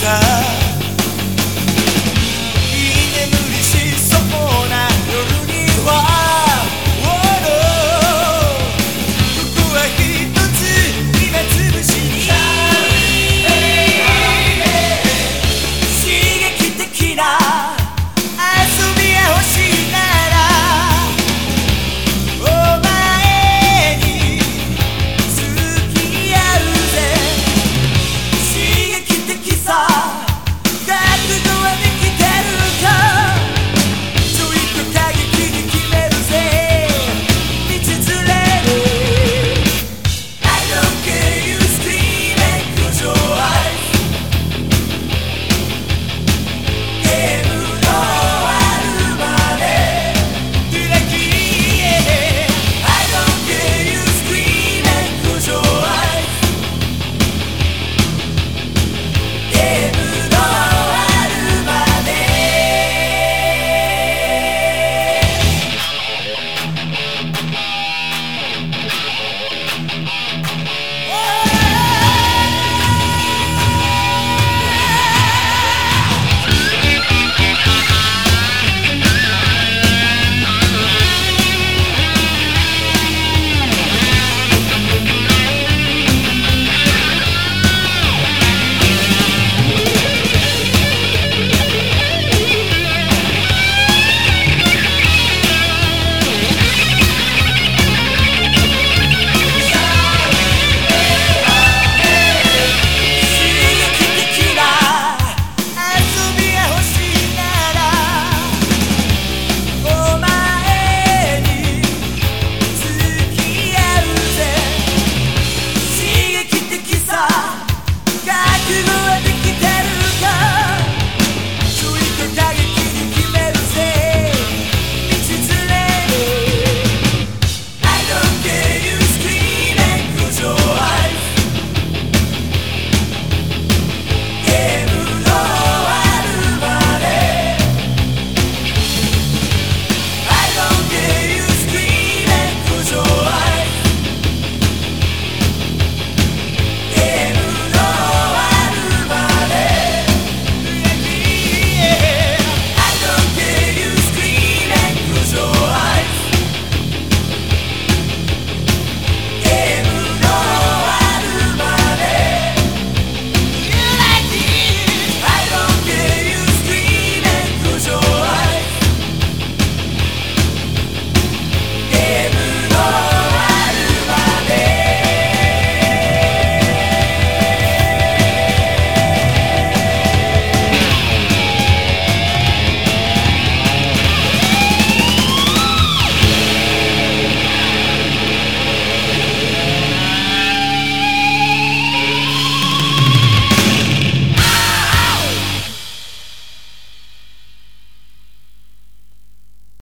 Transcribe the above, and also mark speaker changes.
Speaker 1: time